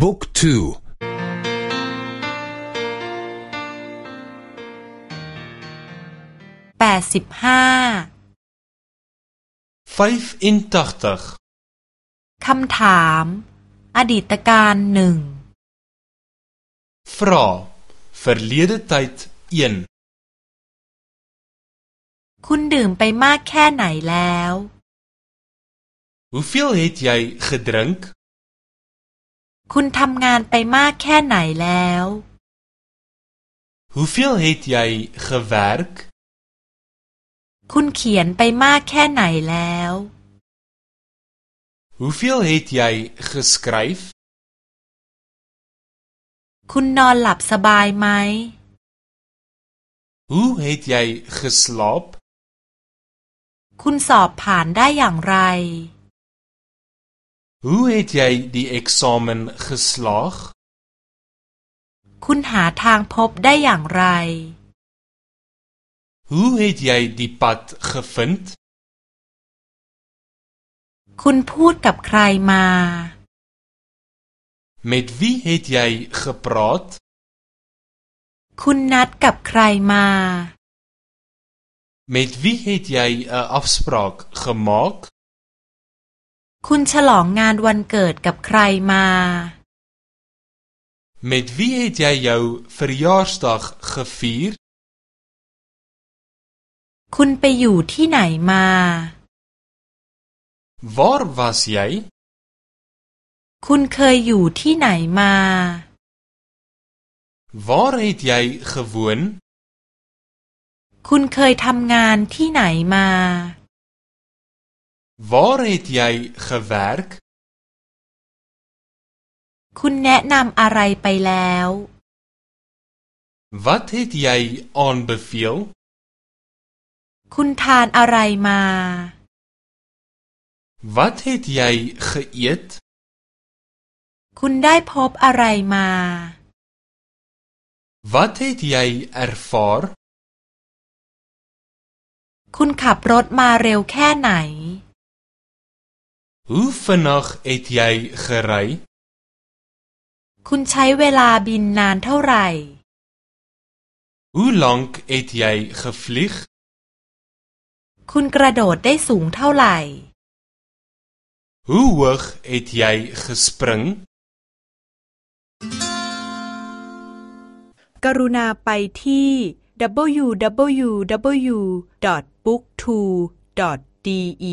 บุ๊กทูแปดสิบห้าคำถาม อดีตการหนึ่ง Vraag verlede tyd 1คุณดื่มไปมากแค่ไหนแล้ว Hoeveel het jy gedrink คุณทำงานไปมากแค่ไหนแล้ว Hoeveel het jy gewerk คุณเขียนไปมากแค่ไหนแล้ว Hoeveel het jy geskryf คุณนอนหลับสบายไหม Hoe het jy geslaap คุณสอบผ่านได้อย่างไร Hoe het jy die eksamen geslaag คุณหาทางพบได้อย่างไร Hoe het jy die pad gevind คุณพูดกับใครมา Met wie het jy gepraat คุณนัดกับใครมา Met wie het jy 'n afspraak gemaak คุณฉลองงานวันเกิดกับใครมา Met wie het jy jou verjaarsdag gevier คุณไปอยู่ที่ไหนมา Waar was jy คุณเคยอยู่ที่ไหนมา Waar het jy gewoon คุณเคยทำงานที่ไหนมา Waar het jy gewerk คุณแนะนำอะไรไปแล้ว Wat het jy aanbeveel คุณทานอะไรมา Wat het jy geëet คุณได้พบอะไรมา Wat het jy ervaar คุณขับรถมาเร็วแค่ไหน Hoe vinnig het jy gery คุณใช้เวลาบินนานเท่าไหร่ Hoe lank het jy gevlieg คุณกระโดดได้สูงเท่าไหร่ Hoe hoog het jy gespring กรุณาไปที่ www.booktwo.de